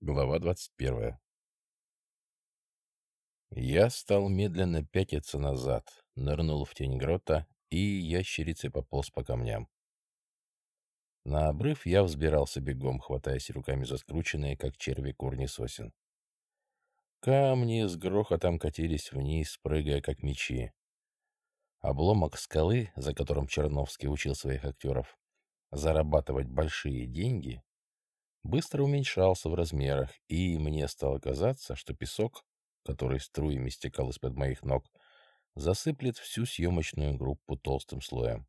Глава 21. Я стал медленно пятиться назад, нырнул в тень грота и ящерицей пополз по камням. На обрыв я взбирался бегом, хватаясь руками за скрученные, как черви, корни сосен. Камни с грохотом катились вниз, прыгая, как мечи. Обломок скалы, за которым Черновский учил своих актеров зарабатывать большие деньги, быстро уменьшался в размерах, и мне стало казаться, что песок, который струями стекал из-под моих ног, засыплет всю съемочную группу толстым слоем.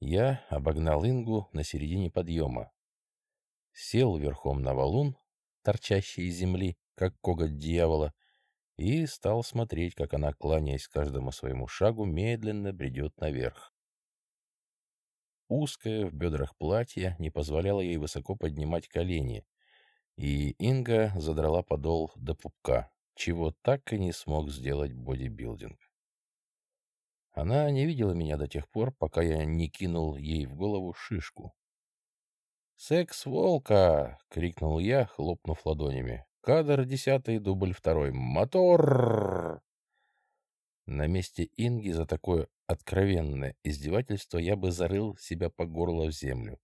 Я обогнал Ингу на середине подъема, сел верхом на валун, торчащий из земли, как коготь дьявола, и стал смотреть, как она, кланяясь каждому своему шагу, медленно бредет наверх. Узкое в бедрах платье не позволяло ей высоко поднимать колени, и Инга задрала подол до пупка, чего так и не смог сделать бодибилдинг. Она не видела меня до тех пор, пока я не кинул ей в голову шишку. «Секс волка!» — крикнул я, хлопнув ладонями. «Кадр десятый, дубль второй. Мотор!» На месте Инги за такое откровенное издевательство я бы зарыл себя по горло в землю.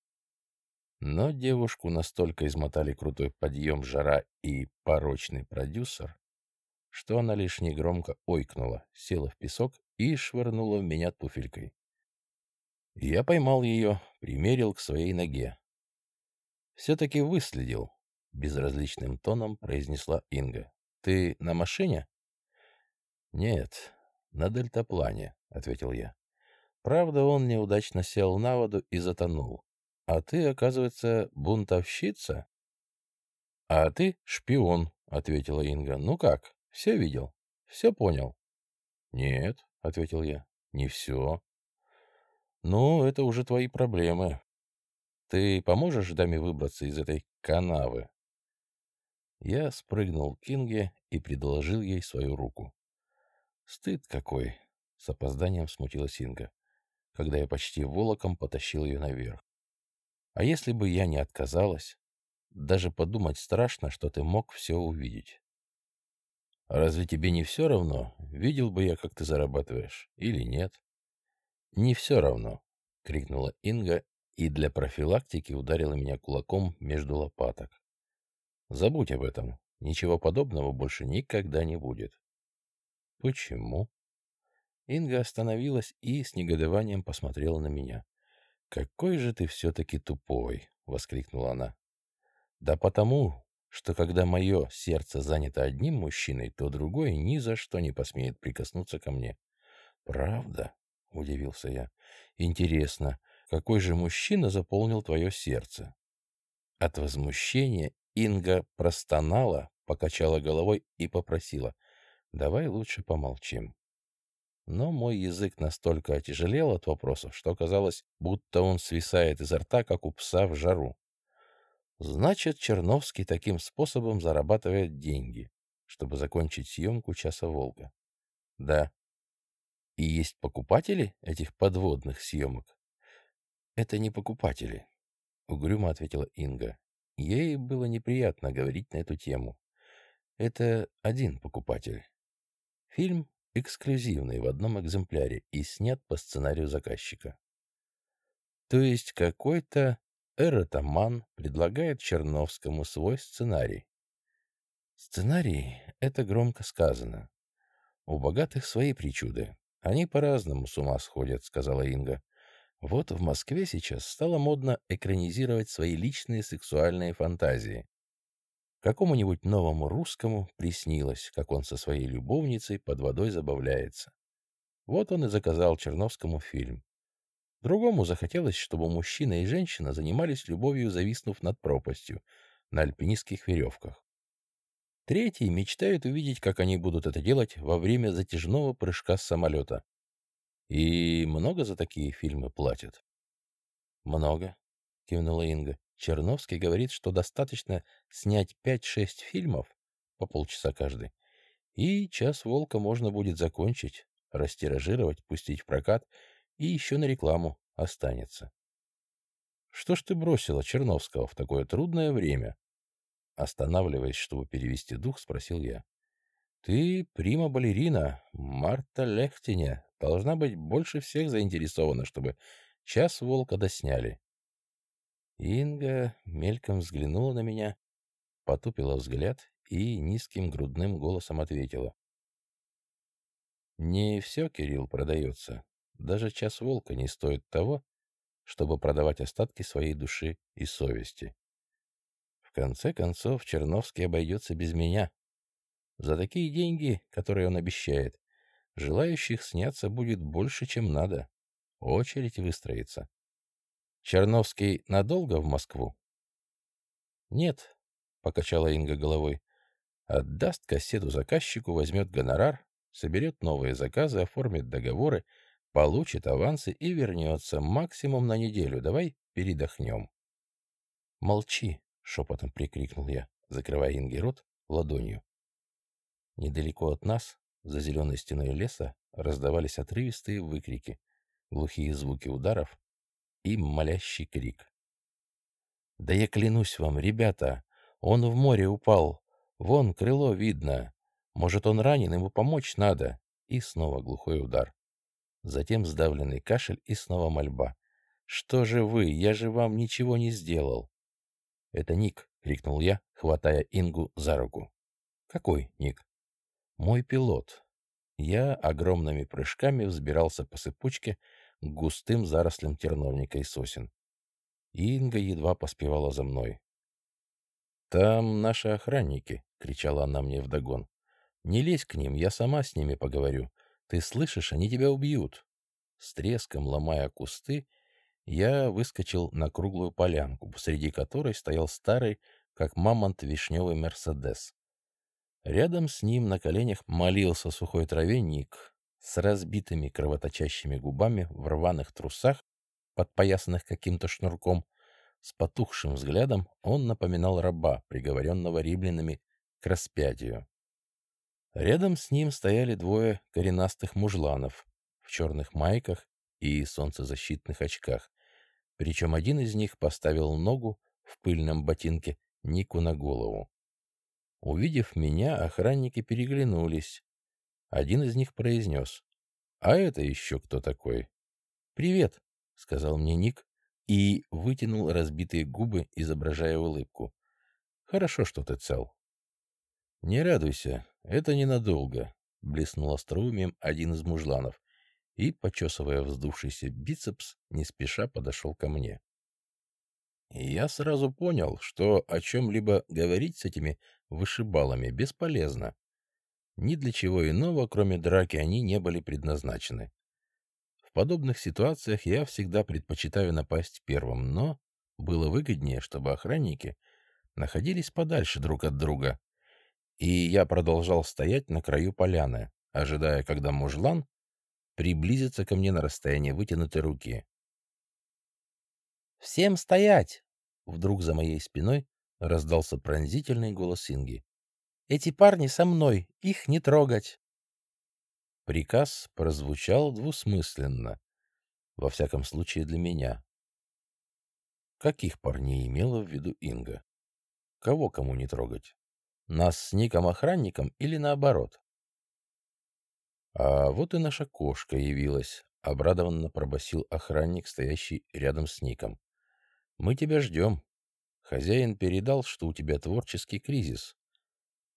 Но девушку настолько измотали крутой подъем, жара и порочный продюсер, что она лишь негромко ойкнула, села в песок и швырнула в меня туфелькой. Я поймал ее, примерил к своей ноге. «Все-таки выследил», — безразличным тоном произнесла Инга. «Ты на машине?» «Нет, на дельтаплане», — ответил я. «Правда, он неудачно сел на воду и затонул. А ты, оказывается, бунтовщица?» «А ты шпион», — ответила Инга. «Ну как, все видел? Все понял?» «Нет», — ответил я, — «не все». «Ну, это уже твои проблемы. Ты поможешь даме выбраться из этой канавы?» Я спрыгнул к Инге и предложил ей свою руку. Стыд какой! С опозданием смутилась Инга, когда я почти волоком потащил ее наверх. А если бы я не отказалась? Даже подумать страшно, что ты мог все увидеть. Разве тебе не все равно, видел бы я, как ты зарабатываешь, или нет? Не все равно, — крикнула Инга и для профилактики ударила меня кулаком между лопаток. Забудь об этом. Ничего подобного больше никогда не будет. Почему? Инга остановилась и с негодованием посмотрела на меня. «Какой же ты все-таки тупой!» — воскликнула она. «Да потому, что когда мое сердце занято одним мужчиной, то другой ни за что не посмеет прикоснуться ко мне». «Правда?» — удивился я. «Интересно, какой же мужчина заполнил твое сердце?» От возмущения Инга простонала, покачала головой и попросила. Давай лучше помолчим. Но мой язык настолько отяжелел от вопросов, что казалось, будто он свисает изо рта, как у пса в жару. Значит, Черновский таким способом зарабатывает деньги, чтобы закончить съемку «Часа волка». Да. И есть покупатели этих подводных съемок? Это не покупатели, — угрюмо ответила Инга. Ей было неприятно говорить на эту тему. Это один покупатель. Фильм эксклюзивный в одном экземпляре и снят по сценарию заказчика. То есть какой-то эротоман предлагает Черновскому свой сценарий. Сценарий — это громко сказано. У богатых свои причуды. Они по-разному с ума сходят, сказала Инга. Вот в Москве сейчас стало модно экранизировать свои личные сексуальные фантазии. Какому-нибудь новому русскому приснилось, как он со своей любовницей под водой забавляется. Вот он и заказал Черновскому фильм. Другому захотелось, чтобы мужчина и женщина занимались любовью, зависнув над пропастью, на альпинистских веревках. Третий мечтает увидеть, как они будут это делать во время затяжного прыжка с самолета. И много за такие фильмы платят? Много, кивнула Инга. Черновский говорит, что достаточно снять 5-6 фильмов по полчаса каждый, и «Час волка» можно будет закончить, растиражировать, пустить в прокат, и еще на рекламу останется. Что ж ты бросила Черновского в такое трудное время? Останавливаясь, чтобы перевести дух, спросил я. «Ты прима-балерина, Марта Лехтине, должна быть больше всех заинтересована, чтобы час волка досняли». Инга мельком взглянула на меня, потупила взгляд и низким грудным голосом ответила. «Не все, Кирилл, продается. Даже час волка не стоит того, чтобы продавать остатки своей души и совести. В конце концов, Черновский обойдется без меня. За такие деньги, которые он обещает, желающих сняться будет больше, чем надо. Очередь выстроится. Черновский надолго в Москву? Нет, покачала Инга головой. Отдаст кассету заказчику, возьмет гонорар, соберет новые заказы, оформит договоры, получит авансы и вернется максимум на неделю. Давай передохнем. Молчи, — шепотом прикрикнул я, закрывая Инге рот ладонью. Недалеко от нас, за зеленой стеной леса, раздавались отрывистые выкрики, глухие звуки ударов и молящий крик. «Да я клянусь вам, ребята, он в море упал, вон крыло видно, может, он ранен, ему помочь надо!» И снова глухой удар. Затем сдавленный кашель и снова мольба. «Что же вы? Я же вам ничего не сделал!» «Это Ник!» — крикнул я, хватая Ингу за руку. «Какой Ник?» «Мой пилот». Я огромными прыжками взбирался по сыпучке густым зарослям терновника и сосен. Инга едва поспевала за мной. «Там наши охранники!» — кричала она мне вдогон. «Не лезь к ним, я сама с ними поговорю. Ты слышишь, они тебя убьют!» С треском ломая кусты, я выскочил на круглую полянку, посреди которой стоял старый, как мамонт, вишневый «Мерседес». Рядом с ним на коленях молился сухой траве Ник с разбитыми кровоточащими губами в рваных трусах, подпоясанных каким-то шнурком. С потухшим взглядом он напоминал раба, приговоренного римлянами к распятию. Рядом с ним стояли двое коренастых мужланов в черных майках и солнцезащитных очках. Причем один из них поставил ногу в пыльном ботинке Нику на голову. Увидев меня, охранники переглянулись. Один из них произнес. «А это еще кто такой?» «Привет», — сказал мне Ник и вытянул разбитые губы, изображая улыбку. «Хорошо, что ты цел». «Не радуйся, это ненадолго», — блеснул остроумием один из мужланов и, почесывая вздувшийся бицепс, не спеша подошел ко мне. я сразу понял, что о чем-либо говорить с этими вышибалами бесполезно. Ни для чего иного, кроме драки, они не были предназначены. В подобных ситуациях я всегда предпочитаю напасть первым, но было выгоднее, чтобы охранники находились подальше друг от друга. И я продолжал стоять на краю поляны, ожидая, когда мужлан приблизиться ко мне на расстояние вытянутой руки. «Всем стоять!» Вдруг за моей спиной раздался пронзительный голос Инги. «Эти парни со мной, их не трогать!» Приказ прозвучал двусмысленно, во всяком случае для меня. Каких парней имела в виду Инга? Кого кому не трогать? Нас с Ником-охранником или наоборот? «А вот и наша кошка явилась», — обрадованно пробасил охранник, стоящий рядом с Ником. «Мы тебя ждем. Хозяин передал, что у тебя творческий кризис,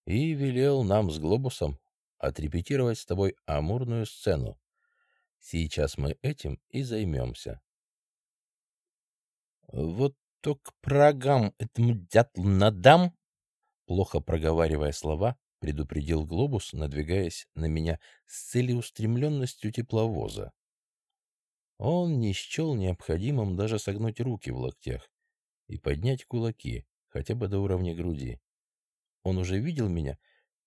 и велел нам с Глобусом отрепетировать с тобой амурную сцену. Сейчас мы этим и займемся». «Вот только прогам этому дятлу надам!» Плохо проговаривая слова, предупредил глобус, надвигаясь на меня с целеустремленностью тепловоза. Он не счел необходимым даже согнуть руки в локтях и поднять кулаки, хотя бы до уровня груди. Он уже видел меня,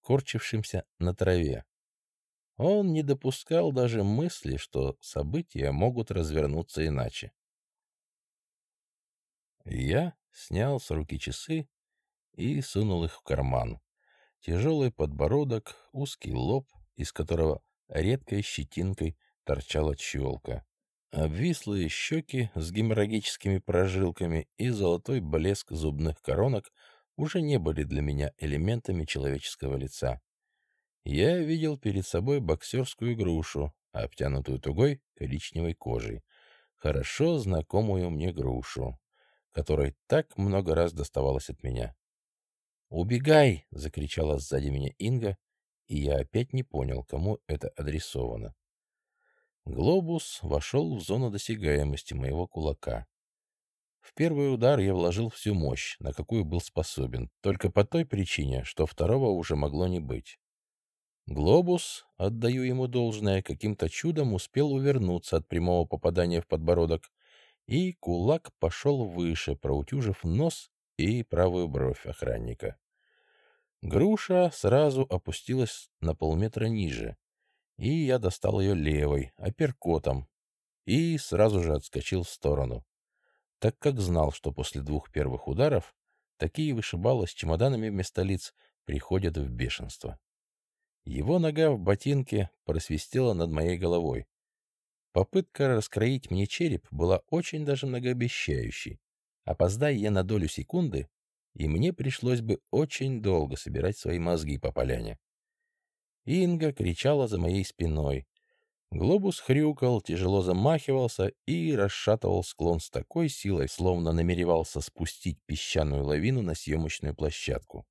корчившимся на траве. Он не допускал даже мысли, что события могут развернуться иначе. Я снял с руки часы и сунул их в карман. Тяжелый подбородок, узкий лоб, из которого редкой щетинкой торчала челка. Обвислые щеки с геморрагическими прожилками и золотой блеск зубных коронок уже не были для меня элементами человеческого лица. Я видел перед собой боксерскую грушу, обтянутую тугой коричневой кожей, хорошо знакомую мне грушу, которой так много раз доставалось от меня. «Убегай!» — закричала сзади меня Инга, и я опять не понял, кому это адресовано. Глобус вошел в зону досягаемости моего кулака. В первый удар я вложил всю мощь, на какую был способен, только по той причине, что второго уже могло не быть. Глобус, отдаю ему должное, каким-то чудом успел увернуться от прямого попадания в подбородок, и кулак пошел выше, проутюжив нос и правую бровь охранника. Груша сразу опустилась на полметра ниже, и я достал ее левой, апперкотом, и сразу же отскочил в сторону, так как знал, что после двух первых ударов такие вышибалы с чемоданами вместо лиц приходят в бешенство. Его нога в ботинке просвистела над моей головой. Попытка раскроить мне череп была очень даже многообещающей. Опоздай я на долю секунды, и мне пришлось бы очень долго собирать свои мозги по поляне. Инга кричала за моей спиной. Глобус хрюкал, тяжело замахивался и расшатывал склон с такой силой, словно намеревался спустить песчаную лавину на съемочную площадку.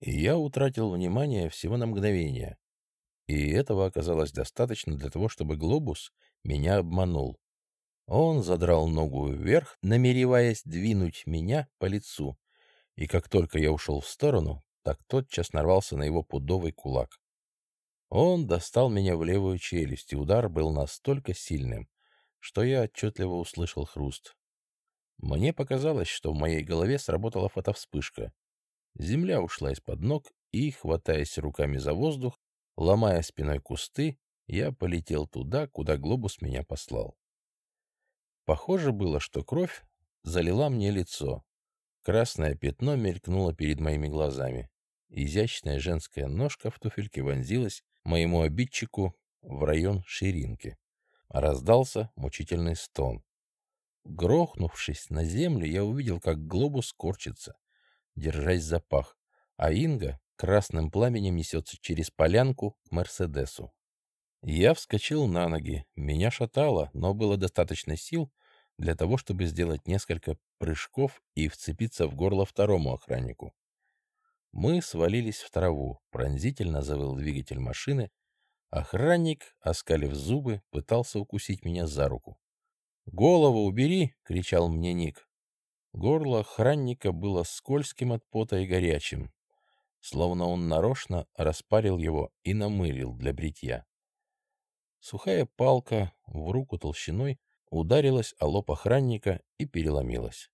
И я утратил внимание всего на мгновение. И этого оказалось достаточно для того, чтобы глобус меня обманул. Он задрал ногу вверх, намереваясь двинуть меня по лицу, и как только я ушел в сторону, так тотчас нарвался на его пудовый кулак. Он достал меня в левую челюсть, и удар был настолько сильным, что я отчетливо услышал хруст. Мне показалось, что в моей голове сработала фотовспышка, Земля ушла из-под ног, и, хватаясь руками за воздух, ломая спиной кусты, я полетел туда, куда глобус меня послал. Похоже было, что кровь залила мне лицо. Красное пятно мелькнуло перед моими глазами. Изящная женская ножка в туфельке вонзилась моему обидчику в район ширинки. Раздался мучительный стон. Грохнувшись на землю, я увидел, как глобус корчится, держась за пах, а Инга красным пламенем несется через полянку к Мерседесу. Я вскочил на ноги, меня шатало, но было достаточно сил для того, чтобы сделать несколько прыжков и вцепиться в горло второму охраннику. Мы свалились в траву, пронзительно завыл двигатель машины, охранник, оскалив зубы, пытался укусить меня за руку. «Голову убери!» — кричал мне Ник. Горло охранника было скользким от пота и горячим, словно он нарочно распарил его и намылил для бритья. Сухая палка в руку толщиной ударилась о лоб охранника и переломилась.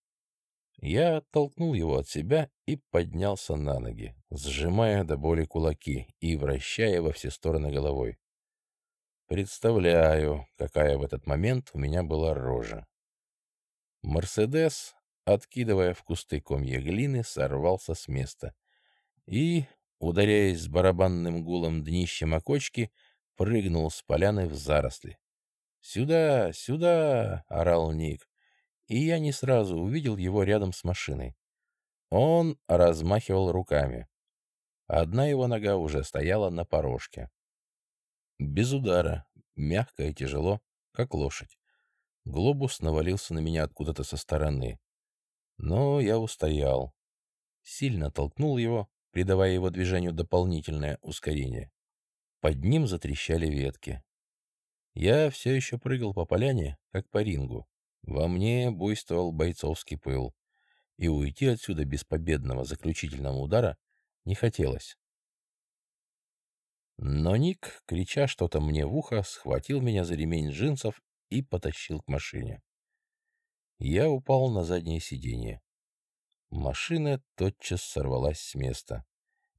Я оттолкнул его от себя и поднялся на ноги, сжимая до боли кулаки и вращая во все стороны головой. Представляю, какая в этот момент у меня была рожа. Мерседес откидывая в кусты комья глины, сорвался с места и, ударяясь с барабанным гулом днищем окочки, прыгнул с поляны в заросли. «Сюда! Сюда!» — орал Ник, и я не сразу увидел его рядом с машиной. Он размахивал руками. Одна его нога уже стояла на порожке. Без удара, мягко и тяжело, как лошадь. Глобус навалился на меня откуда-то со стороны. Но я устоял. Сильно толкнул его, придавая его движению дополнительное ускорение. Под ним затрещали ветки. Я все еще прыгал по поляне, как по рингу. Во мне буйствовал бойцовский пыл. И уйти отсюда без победного заключительного удара не хотелось. Но Ник, крича что-то мне в ухо, схватил меня за ремень джинсов и потащил к машине. Я упал на заднее сиденье. Машина тотчас сорвалась с места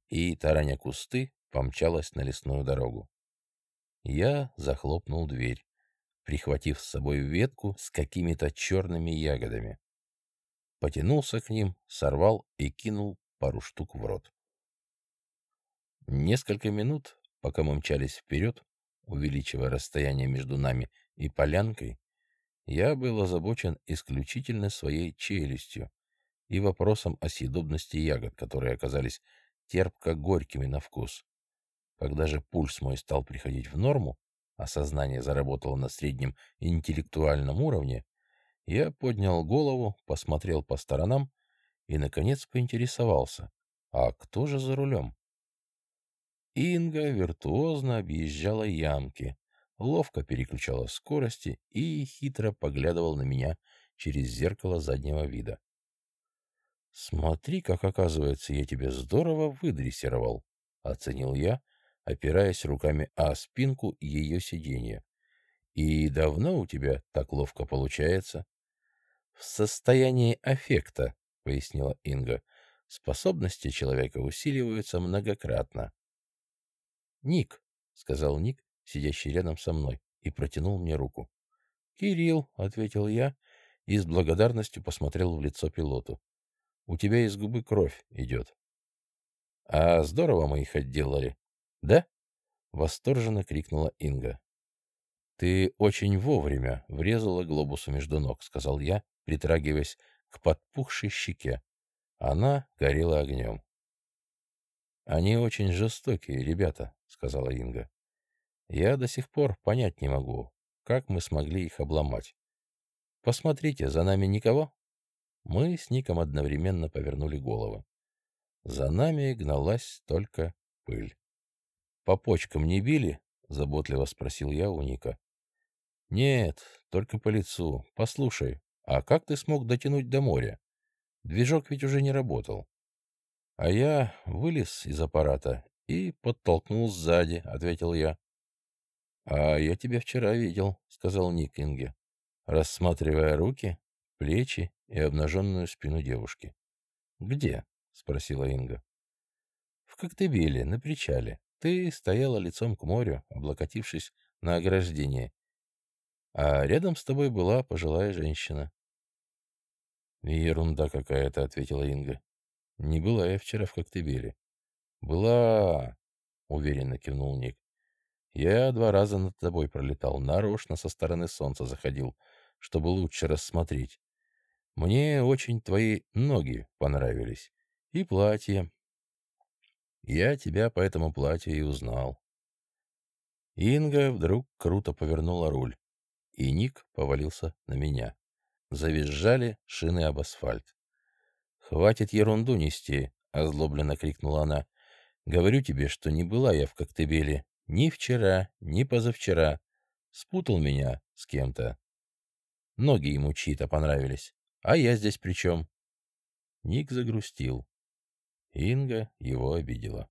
и, тараня кусты, помчалась на лесную дорогу. Я захлопнул дверь, прихватив с собой ветку с какими-то черными ягодами. Потянулся к ним, сорвал и кинул пару штук в рот. Несколько минут, пока мы мчались вперед, увеличивая расстояние между нами и полянкой, я был озабочен исключительно своей челюстью и вопросом о съедобности ягод, которые оказались терпко-горькими на вкус. Когда же пульс мой стал приходить в норму, а сознание заработало на среднем интеллектуальном уровне, я поднял голову, посмотрел по сторонам и, наконец, поинтересовался, а кто же за рулем? Инга виртуозно объезжала ямки, ловко переключала скорости и хитро поглядывал на меня через зеркало заднего вида. «Смотри, как, оказывается, я тебя здорово выдрессировал», — оценил я, опираясь руками о спинку ее сиденья. «И давно у тебя так ловко получается?» «В состоянии аффекта», — пояснила Инга. «Способности человека усиливаются многократно». «Ник», — сказал Ник, сидящий рядом со мной, и протянул мне руку. «Кирилл», — ответил я и с благодарностью посмотрел в лицо пилоту. «У тебя из губы кровь идет». «А здорово мы их отделали». «Да?» — восторженно крикнула Инга. «Ты очень вовремя врезала глобусу между ног», — сказал я, притрагиваясь к подпухшей щеке. Она горела огнем. «Они очень жестокие ребята», — сказала Инга. «Я до сих пор понять не могу, как мы смогли их обломать. Посмотрите, за нами никого?» Мы с Ником одновременно повернули головы. За нами гналась только пыль. «По почкам не били?» — заботливо спросил я у Ника. «Нет, только по лицу. Послушай, а как ты смог дотянуть до моря? Движок ведь уже не работал». А я вылез из аппарата и подтолкнул сзади, — ответил я. — А я тебя вчера видел, — сказал Ник Инге, рассматривая руки, плечи и обнаженную спину девушки. — Где? — спросила Инга. — В Коктебеле, на причале. Ты стояла лицом к морю, облокотившись на ограждение. А рядом с тобой была пожилая женщина. — Ерунда какая-то, — ответила Инга. Не была я вчера в Коктебеле. Была, уверенно кивнул Ник. Я два раза над тобой пролетал, нарочно со стороны солнца заходил, чтобы лучше рассмотреть. Мне очень твои ноги понравились. И платье. Я тебя по этому платью и узнал. Инга вдруг круто повернула руль, и Ник повалился на меня. Завизжали шины об асфальт. «Хватит ерунду нести!» — озлобленно крикнула она. «Говорю тебе, что не была я в Коктебеле ни вчера, ни позавчера. Спутал меня с кем-то. Ноги ему чьи-то понравились. А я здесь при чем?» Ник загрустил. Инга его обидела.